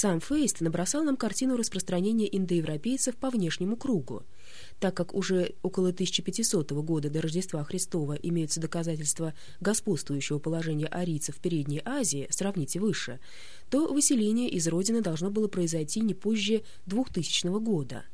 Сам Фейст набросал нам картину распространения индоевропейцев по внешнему кругу. Так как уже около 1500 года до Рождества Христова имеются доказательства господствующего положения арийцев в Передней Азии, сравните выше, то выселение из родины должно было произойти не позже 2000 года.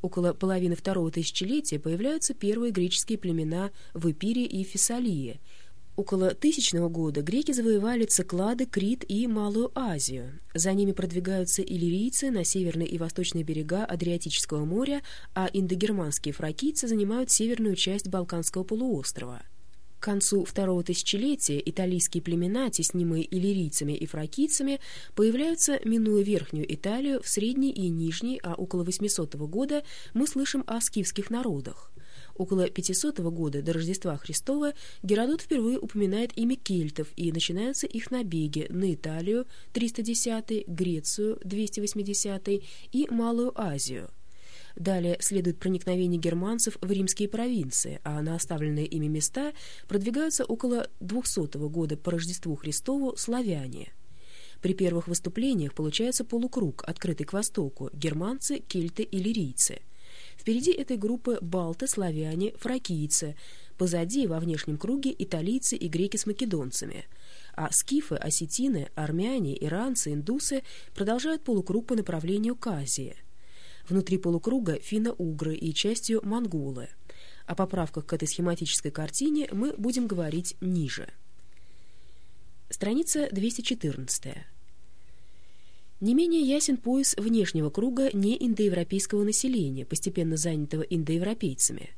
Около половины второго тысячелетия появляются первые греческие племена в Эпире и Фессалии – Около тысячного года греки завоевали Циклады, Крит и Малую Азию. За ними продвигаются иллирийцы на северные и восточные берега Адриатического моря, а индогерманские фракийцы занимают северную часть Балканского полуострова. К концу второго тысячелетия итальянские племена, теснимые иллирийцами и фракийцами, появляются, минуя Верхнюю Италию, в Средней и Нижней, а около 800 года мы слышим о скифских народах. Около 500 года до Рождества Христова Геродот впервые упоминает имя кельтов, и начинаются их набеги на Италию 310, Грецию 280 и Малую Азию. Далее следует проникновение германцев в римские провинции, а на оставленные ими места продвигаются около 200 года по Рождеству Христову славяне. При первых выступлениях получается полукруг, открытый к востоку – германцы, кельты и лирийцы – Впереди этой группы балты, славяне, фракийцы. Позади, во внешнем круге, италийцы и греки с македонцами. А скифы, осетины, армяне, иранцы, индусы продолжают полукруг по направлению к Азии. Внутри полукруга финно-угры и частью монголы. О поправках к этой схематической картине мы будем говорить ниже. Страница 214. Не менее ясен пояс внешнего круга неиндоевропейского населения, постепенно занятого индоевропейцами.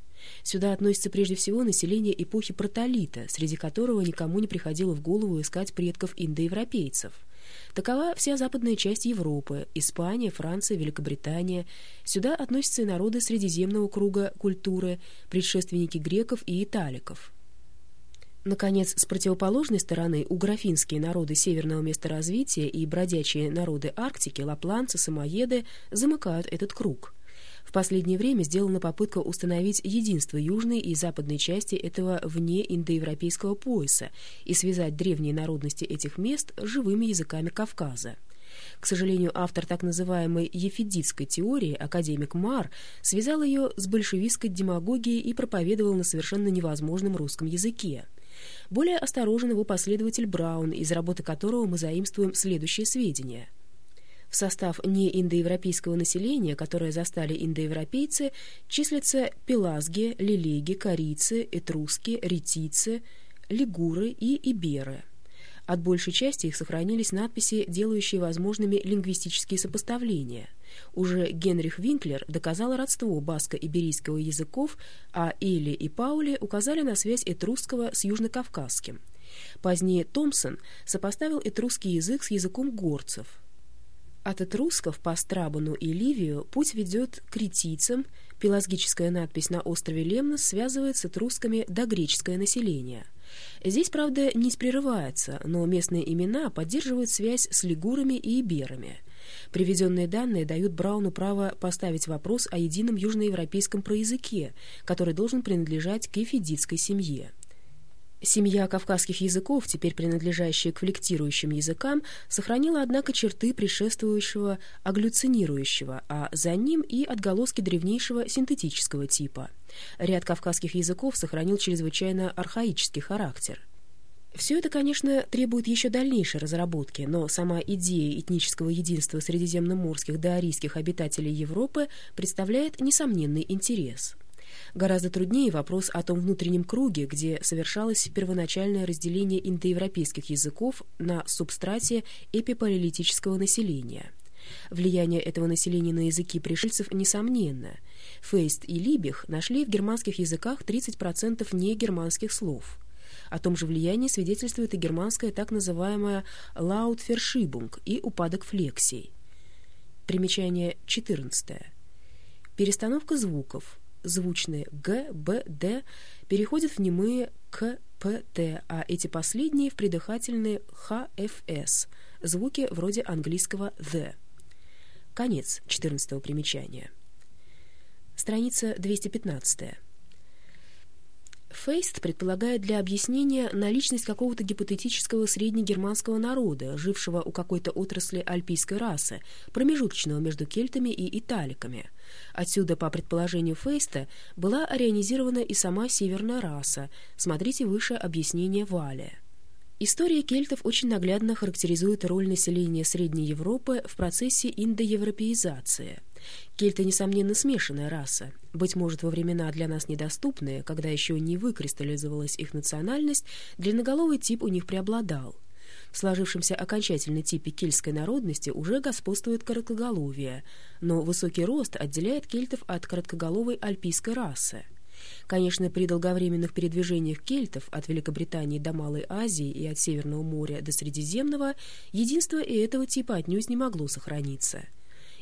Сюда относится прежде всего население эпохи протолита, среди которого никому не приходило в голову искать предков индоевропейцев. Такова вся западная часть Европы, Испания, Франция, Великобритания. Сюда относятся и народы Средиземного круга культуры, предшественники греков и италиков. Наконец, с противоположной стороны уграфинские народы северного месторазвития и бродячие народы Арктики, лапланцы, самоеды замыкают этот круг. В последнее время сделана попытка установить единство южной и западной части этого вне индоевропейского пояса и связать древние народности этих мест живыми языками Кавказа. К сожалению, автор так называемой ефидитской теории, академик Мар, связал ее с большевистской демагогией и проповедовал на совершенно невозможном русском языке. Более осторожен его последователь Браун, из работы которого мы заимствуем следующие сведения. В состав неиндоевропейского населения, которое застали индоевропейцы, числятся пелазги, лилеги, корейцы, этруски, ретицы, лигуры и иберы – от большей части их сохранились надписи, делающие возможными лингвистические сопоставления. Уже Генрих Винклер доказал родство баско-иберийского языков, а Эйли и Паули указали на связь этрусского с южнокавказским. Позднее Томпсон сопоставил этрусский язык с языком горцев. От этрусков по Страбану и Ливию путь ведет к ретийцам, пелагическая надпись на острове Лемнос связывает с этрусками догреческое население – Здесь, правда, не прерывается, но местные имена поддерживают связь с лигурами и иберами. Приведенные данные дают Брауну право поставить вопрос о едином южноевропейском проязыке, который должен принадлежать к эфидитской семье. Семья кавказских языков, теперь принадлежащая к флектирующим языкам, сохранила, однако, черты предшествующего агглюцинирующего, а за ним и отголоски древнейшего синтетического типа. Ряд кавказских языков сохранил чрезвычайно архаический характер. Все это, конечно, требует еще дальнейшей разработки, но сама идея этнического единства средиземноморских доарийских обитателей Европы представляет несомненный интерес – Гораздо труднее вопрос о том внутреннем круге, где совершалось первоначальное разделение индоевропейских языков на субстрате эпипалеолитического населения. Влияние этого населения на языки пришельцев несомненно. Фейст и Либих нашли в германских языках 30% негерманских слов. О том же влиянии свидетельствует и германская так называемая «Lautverschiebung» и упадок флексий. Примечание 14. Перестановка звуков – звучные «г», «б», «д» переходят в немые «к», «п», «т», а эти последние в придыхательные «х», «ф», «с», звуки вроде английского «the». Конец 14 примечания. Страница 215. Фейст предполагает для объяснения наличность какого-то гипотетического среднегерманского народа, жившего у какой-то отрасли альпийской расы, промежуточного между кельтами и италиками. Отсюда, по предположению Фейста, была арианизирована и сама северная раса. Смотрите выше объяснение Валия. История кельтов очень наглядно характеризует роль населения Средней Европы в процессе индоевропеизации. Кельты, несомненно, смешанная раса. Быть может, во времена для нас недоступные, когда еще не выкристаллизовалась их национальность, длинноголовый тип у них преобладал. В сложившемся окончательном типе кельтской народности уже господствует короткоголовие, но высокий рост отделяет кельтов от короткоголовой альпийской расы. Конечно, при долговременных передвижениях кельтов от Великобритании до Малой Азии и от Северного моря до Средиземного единство и этого типа отнюдь не могло сохраниться.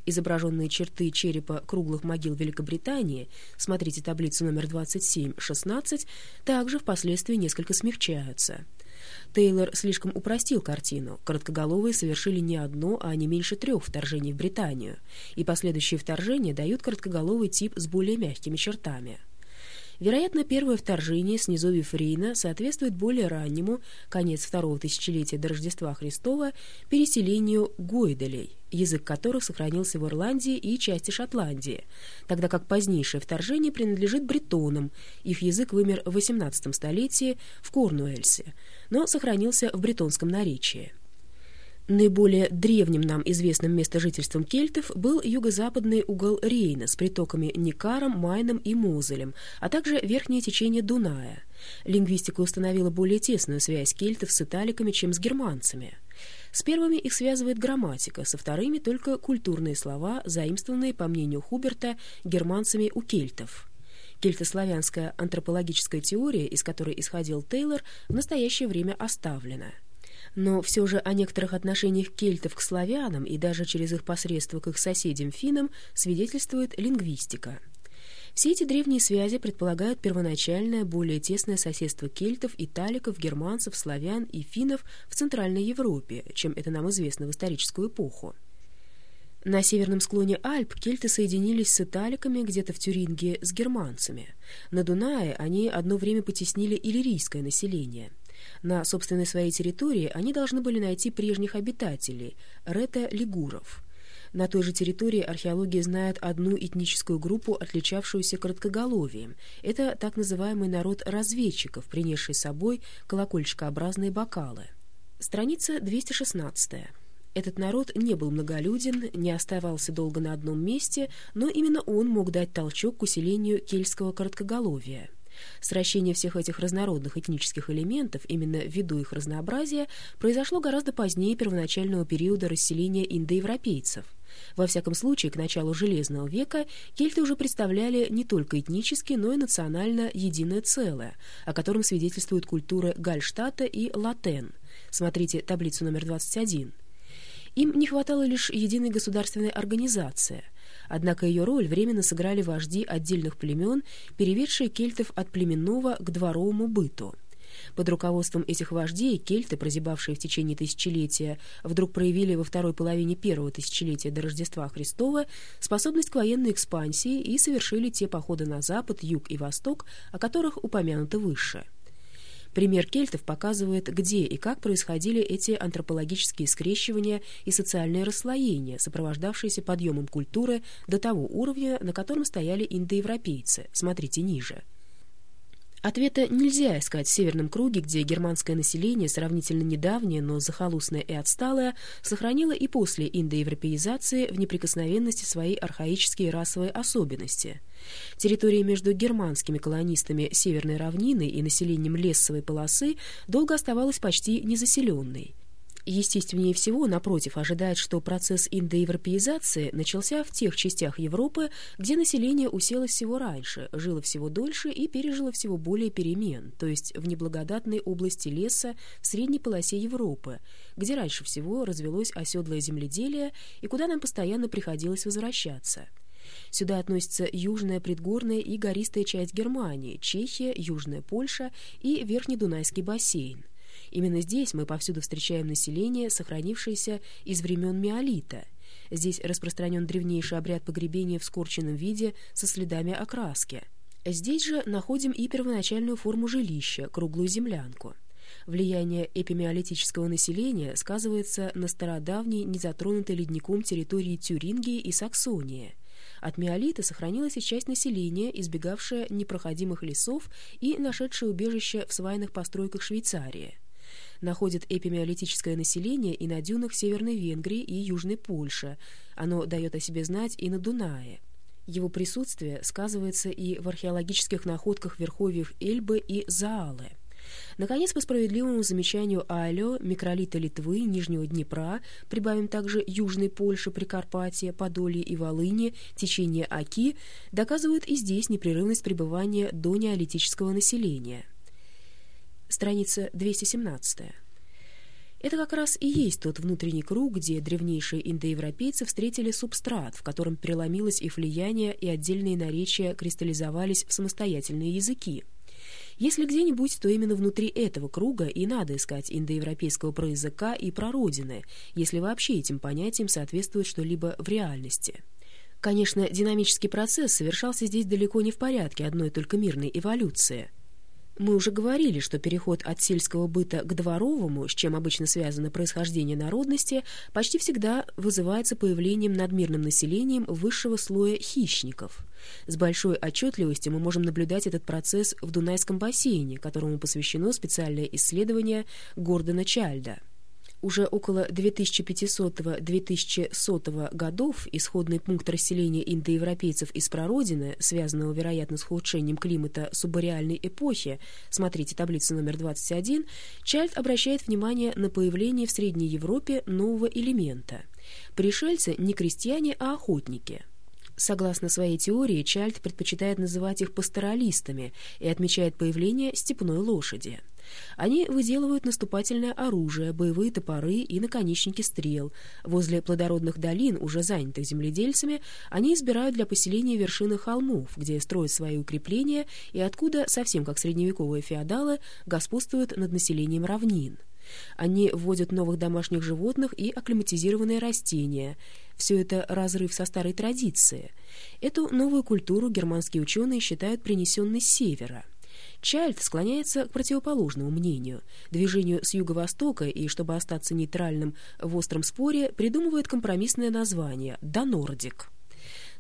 Изображенные черты черепа круглых могил Великобритании, смотрите таблицу номер 27-16, также впоследствии несколько смягчаются. Тейлор слишком упростил картину. Короткоголовые совершили не одно, а не меньше трех вторжений в Британию, и последующие вторжения дают короткоголовый тип с более мягкими чертами. Вероятно, первое вторжение с низовьев соответствует более раннему, конец второго тысячелетия до Рождества Христова, переселению гойделей, язык которых сохранился в Ирландии и части Шотландии, тогда как позднейшее вторжение принадлежит бретонам, их язык вымер в XVIII столетии в Корнуэльсе, но сохранился в бретонском наречии. Наиболее древним нам известным местожительством кельтов был юго-западный угол Рейна с притоками Никаром, Майном и Мозелем, а также верхнее течение Дуная. Лингвистика установила более тесную связь кельтов с италиками, чем с германцами. С первыми их связывает грамматика, со вторыми только культурные слова, заимствованные, по мнению Хуберта, германцами у кельтов. Кельтославянская антропологическая теория, из которой исходил Тейлор, в настоящее время оставлена – но все же о некоторых отношениях кельтов к славянам и даже через их посредство к их соседям-финнам свидетельствует лингвистика. Все эти древние связи предполагают первоначальное, более тесное соседство кельтов, италиков, германцев, славян и финнов в Центральной Европе, чем это нам известно в историческую эпоху. На северном склоне Альп кельты соединились с италиками где-то в Тюринге с германцами. На Дунае они одно время потеснили иллирийское население – на собственной своей территории они должны были найти прежних обитателей – рета-лигуров. На той же территории археология знает одну этническую группу, отличавшуюся короткоголовием. Это так называемый народ разведчиков, принесший с собой колокольчикообразные бокалы. Страница 216. Этот народ не был многолюден, не оставался долго на одном месте, но именно он мог дать толчок к усилению кельтского короткоголовия. Сращение всех этих разнородных этнических элементов, именно ввиду их разнообразия, произошло гораздо позднее первоначального периода расселения индоевропейцев. Во всяком случае, к началу Железного века кельты уже представляли не только этнически, но и национально единое целое, о котором свидетельствуют культуры Гальштата и Латен. Смотрите таблицу номер 21. Им не хватало лишь единой государственной организации – Однако ее роль временно сыграли вожди отдельных племен, переведшие кельтов от племенного к дворовому быту. Под руководством этих вождей кельты, прозябавшие в течение тысячелетия, вдруг проявили во второй половине первого тысячелетия до Рождества Христова способность к военной экспансии и совершили те походы на запад, юг и восток, о которых упомянуто выше. Пример кельтов показывает, где и как происходили эти антропологические скрещивания и социальные расслоения, сопровождавшиеся подъемом культуры до того уровня, на котором стояли индоевропейцы. Смотрите ниже. Ответа нельзя искать в Северном круге, где германское население, сравнительно недавнее, но захолустное и отсталое, сохранило и после индоевропеизации в неприкосновенности свои архаические расовые особенности. Территория между германскими колонистами Северной равнины и населением Лессовой полосы долго оставалась почти незаселенной. Естественнее всего, напротив, ожидать, что процесс индоевропеизации начался в тех частях Европы, где население уселось всего раньше, жило всего дольше и пережило всего более перемен, то есть в неблагодатной области леса в средней полосе Европы, где раньше всего развелось оседлое земледелие и куда нам постоянно приходилось возвращаться. Сюда относятся южная предгорная и гористая часть Германии, Чехия, Южная Польша и Верхний Дунайский бассейн. Именно здесь мы повсюду встречаем население, сохранившееся из времен миолита. Здесь распространен древнейший обряд погребения в скорченном виде со следами окраски. Здесь же находим и первоначальную форму жилища, круглую землянку. Влияние эпимиолитического населения сказывается на стародавней, незатронутой ледником территории Тюрингии и Саксонии. От миолита сохранилась и часть населения, избегавшая непроходимых лесов и нашедшая убежище в свайных постройках Швейцарии. Находит эпимиолитическое население и на дюнах Северной Венгрии и Южной Польши. Оно дает о себе знать и на Дунае. Его присутствие сказывается и в археологических находках верховьев Эльбы и Заалы. Наконец, по справедливому замечанию Айлё, микролита Литвы, Нижнего Днепра, прибавим также Южной Польши, Прикарпатия, Подолье и Волыни, течение Оки, доказывают и здесь непрерывность пребывания до неолитического населения. Страница 217. Это как раз и есть тот внутренний круг, где древнейшие индоевропейцы встретили субстрат, в котором переломилось их влияние и отдельные наречия кристаллизовались в самостоятельные языки. Если где-нибудь, то именно внутри этого круга и надо искать индоевропейского проязыка и прародины, если вообще этим понятиям соответствует что-либо в реальности. Конечно, динамический процесс совершался здесь далеко не в порядке одной только мирной эволюции – мы уже говорили, что переход от сельского быта к дворовому, с чем обычно связано происхождение народности, почти всегда вызывается появлением над мирным населением высшего слоя хищников. С большой отчетливостью мы можем наблюдать этот процесс в Дунайском бассейне, которому посвящено специальное исследование Гордона Чальда. Уже около 2500-2100 годов исходный пункт расселения индоевропейцев из прародины, связанного, вероятно, с ухудшением климата субареальной эпохи, смотрите таблицу номер 21, Чальд обращает внимание на появление в Средней Европе нового элемента. Пришельцы не крестьяне, а охотники – Согласно своей теории, Чальд предпочитает называть их пасторалистами и отмечает появление степной лошади. Они выделывают наступательное оружие, боевые топоры и наконечники стрел. Возле плодородных долин, уже занятых земледельцами, они избирают для поселения вершины холмов, где строят свои укрепления и откуда, совсем как средневековые феодалы, господствуют над населением равнин. Они вводят новых домашних животных и акклиматизированные растения. Все это разрыв со старой традицией. Эту новую культуру германские ученые считают принесенной с севера. Чайльд склоняется к противоположному мнению, движению с юго-востока и, чтобы остаться нейтральным в остром споре, придумывает компромиссное название «Донордик».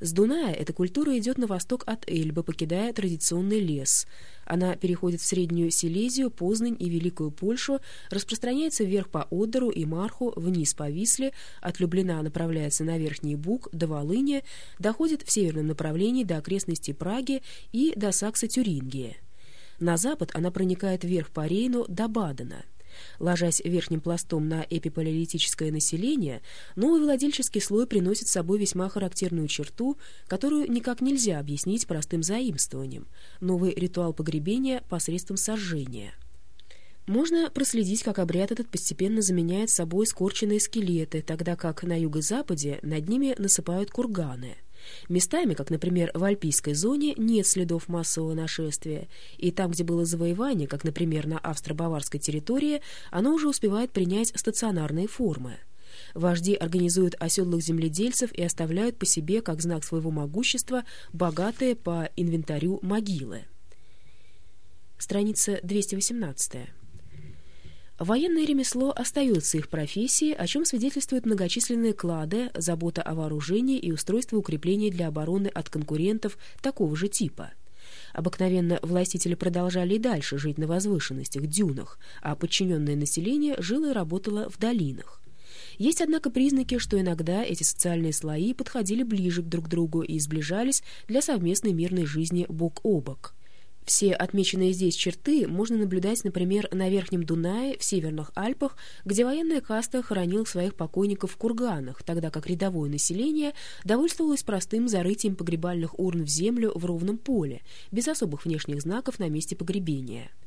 С Дуная эта культура идет на восток от Эльбы, покидая традиционный лес. Она переходит в Среднюю Силезию, Познань и Великую Польшу, распространяется вверх по Одеру и Марху, вниз по Висле, от Люблина направляется на Верхний Буг до Волыни, доходит в северном направлении до окрестностей Праги и до Сакса-Тюрингии. На запад она проникает вверх по Рейну до Бадена. Ложась верхним пластом на эпипалеолитическое население, новый владельческий слой приносит с собой весьма характерную черту, которую никак нельзя объяснить простым заимствованием – новый ритуал погребения посредством сожжения. Можно проследить, как обряд этот постепенно заменяет собой скорченные скелеты, тогда как на юго-западе над ними насыпают курганы – Местами, как, например, в альпийской зоне, нет следов массового нашествия, и там, где было завоевание, как, например, на австро-баварской территории, оно уже успевает принять стационарные формы. Вожди организуют оседлых земледельцев и оставляют по себе, как знак своего могущества, богатые по инвентарю могилы. Страница 218. Военное ремесло остается их профессией, о чем свидетельствуют многочисленные клады, забота о вооружении и устройство укреплений для обороны от конкурентов такого же типа. Обыкновенно властители продолжали и дальше жить на возвышенностях, дюнах, а подчиненное население жило и работало в долинах. Есть, однако, признаки, что иногда эти социальные слои подходили ближе друг к другу и сближались для совместной мирной жизни бок о бок. Все отмеченные здесь черты можно наблюдать, например, на Верхнем Дунае, в Северных Альпах, где военная каста хоронила своих покойников в курганах, тогда как рядовое население довольствовалось простым зарытием погребальных урн в землю в ровном поле, без особых внешних знаков на месте погребения.